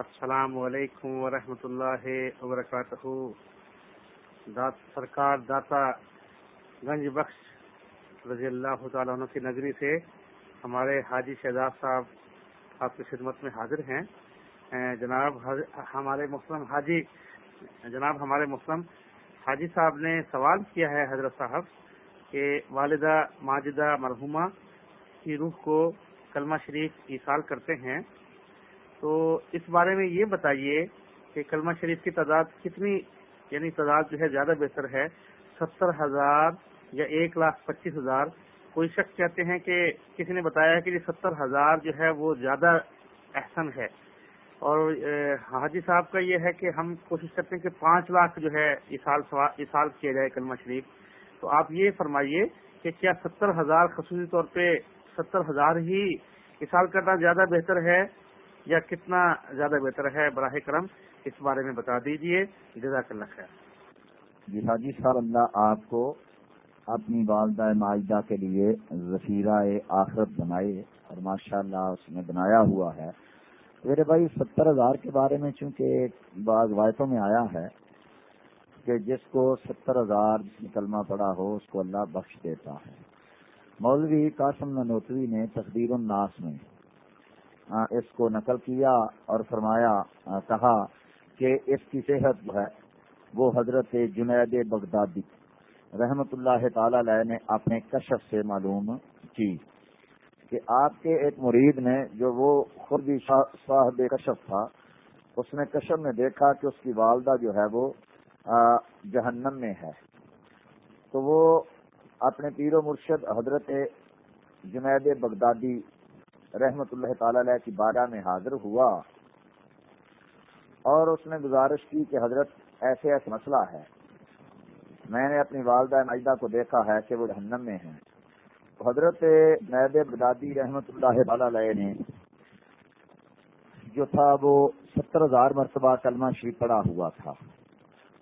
السلام علیکم ورحمۃ اللہ وبرکاتہ۔ دات سرکار داتا گنج بخش رضی اللہ تعالیٰ عنہ کی نگری سے ہمارے حاجی شہزاد صاحب آپ کی خدمت میں حاضر ہیں۔ جناب ہمارے مسلم حاجی جناب ہمارے مسلم حاجی صاحب نے سوال کیا ہے حضرت صاحب کہ والدہ ماجدہ مرحومہ کی روح کو کلمہ شریف ایسال کرتے ہیں۔ تو اس بارے میں یہ بتائیے کہ کلمہ شریف کی تعداد کتنی یعنی تعداد جو ہے زیادہ بہتر ہے، ستر ہزار یا ایک لاکھ پچیس ہزار۔ کوئی شخص کہتے ہیں کہ کسی نے بتایا کہ یہ ستر ہزار جو ہے وہ زیادہ احسن ہے؟ اور حاجی صاحب کا یہ ہے کہ ہم کوشش کرتے ہیں کہ پانچ لاکھ جو ہے اصال کیا جائے کلمہ شریف۔ تو آپ یہ فرمائیے کہ کیا ستر ہزار خصوصی طور پہ ستر ہزار ہی اصال کرنا زیادہ بہتر ہے یا کتنا زیادہ بہتر ہے براہ کرم اس بارے میں بتا دیجیے جزاک اللہ خیر۔ جی حاجی صاحب اللہ آپ کو اپنی والدہ معاہدہ کے لیے ذخیرہ آخرت بنائے، اور ماشاء اللہ اس نے بنایا ہوا ہے۔ میرے بھائی، ستر ہزار کے بارے میں چونکہ بعض روایتوں میں آیا ہے کہ جس کو ستر ہزار کلمہ پڑا ہو، اس کو اللہ بخش دیتا ہے۔ مولوی قاسم ننوتوی نے تقدیر الناس میں اس کو نقل کیا اور فرمایا کہا کہ اس کی صحت جو ہے، وہ حضرت جنید بغدادی، رحمت اللہ تعالی علیہ نے اپنے کشف سے معلوم کی کہ آپ کے ایک مرید نے جو وہ خود بھی صاحب کشف تھا، اس نے کشف میں دیکھا کہ اس کی والدہ جو ہے، وہ جہنم میں ہے۔ تو وہ اپنے پیر و مرشد حضرت جنید بغدادی رحمت اللہ تعالی علیہ کی بارہ میں حاضر ہوا اور اس نے گزارش کی کہ حضرت ایسے ایسے مسئلہ ہے۔ میں نے اپنی والدہ معدہ کو دیکھا ہے کہ وہ جہنم میں ہیں۔ حضرت نید بغدادی رحمت اللہ علیہ نے جو تھا وہ ستر ہزار مرتبہ کلمہ شریف پڑا ہوا تھا۔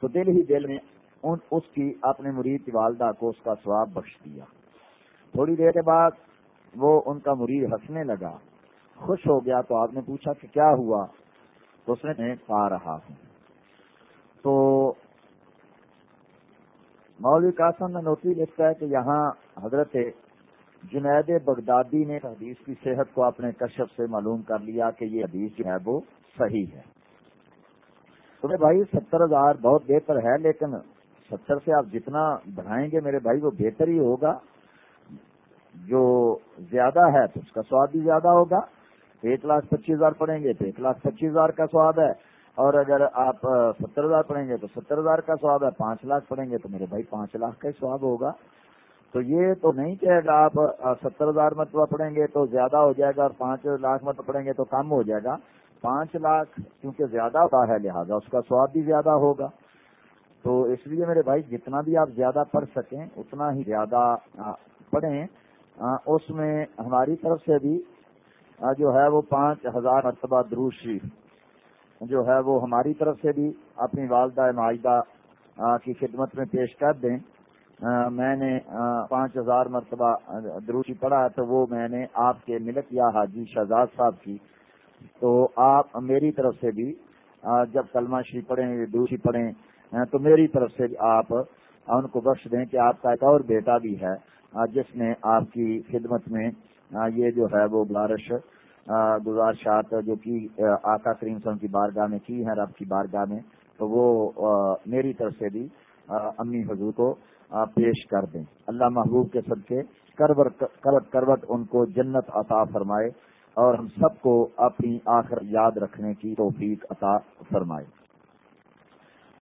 تو دل ہی دل میں ان، اس کی اپنے مرید کی والدہ کو اس کا سواب بخش دیا۔ تھوڑی دیر کے بعد وہ ان کا مرید ہنسنے لگا۔ خوش ہو گیا تو آپ نے پوچھا کہ کیا ہوا؟ تو اس نے پا رہا ہوں۔ تو مولوی قاسم نے لکھتا ہے کہ یہاں حضرت جنید بغدادی نے حدیث کی صحت کو اپنے کشف سے معلوم کر لیا کہ یہ حدیث جو ہے وہ صحیح ہے۔ تو بھائی، ستر ہزار بہت بہتر ہے، لیکن ستر سے آپ جتنا بڑھائیں گے میرے بھائی، وہ بہتر ہی ہوگا۔ جو زیادہ ہے تو اس کا سواد بھی زیادہ ہوگا۔ ایک لاکھ پچیس ہزار پڑیں گے تو ایک لاکھ پچیس ہزار کا سواد ہے۔ اور اگر آپ ستر ہزار پڑیں گے تو ستر ہزار کا سواب ہے۔ پانچ لاکھ پڑیں گے تو میرے بھائی پانچ لاکھ کا ہی سواب ہوگا۔ تو یہ تو نہیں کہ اگر آپ ستر ہزار مرتبہ پڑیں گے تو زیادہ ہو جائے گا اور پانچ لاکھ مرتبہ پڑیں گے تو کم ہو جائے گا۔ پانچ لاکھ کیونکہ زیادہ ہوتا ہے لہٰذا اس کا سواب بھی زیادہ ہوگا۔ تو اس لیے میرے بھائی جتنا بھی آپ زیادہ پڑھ سکیں، اتنا ہی زیادہ پڑھیں۔ ہاں، اس میں ہماری طرف سے بھی ہاں، جو ہے وہ پانچ ہزار مرتبہ دروشی جی۔ جو ہے وہ ہماری طرف سے بھی اپنی والدہ معاہدہ ہاں، کی خدمت میں پیش کر دیں۔ میں نے پانچ ہزار مرتبہ دروشی جی پڑھا تو وہ میں نے آپ کے ملک یا حاجی شہزاد صاحب کی۔ تو آپ میری طرف سے بھی جب کلمہ شریف پڑھیں دروشی جی پڑھیں تو میری طرف سے بھی آپ ان کو بخش دیں کہ آپ کا ایک اور بیٹا بھی ہے۔ جس نے آپ کی خدمت میں یہ جو ہے وہ گزارش گزارشات جو کہ آقا کریم سن کی بارگاہ میں کی ہیں، رب کی بارگاہ میں، تو وہ میری طرف سے بھی امی حضور کو پیش کر دیں۔ اللہ محبوب کے سب کے کروٹ کروٹ ان کو جنت عطا فرمائے اور ہم سب کو اپنی آخر یاد رکھنے کی توفیق عطا فرمائے۔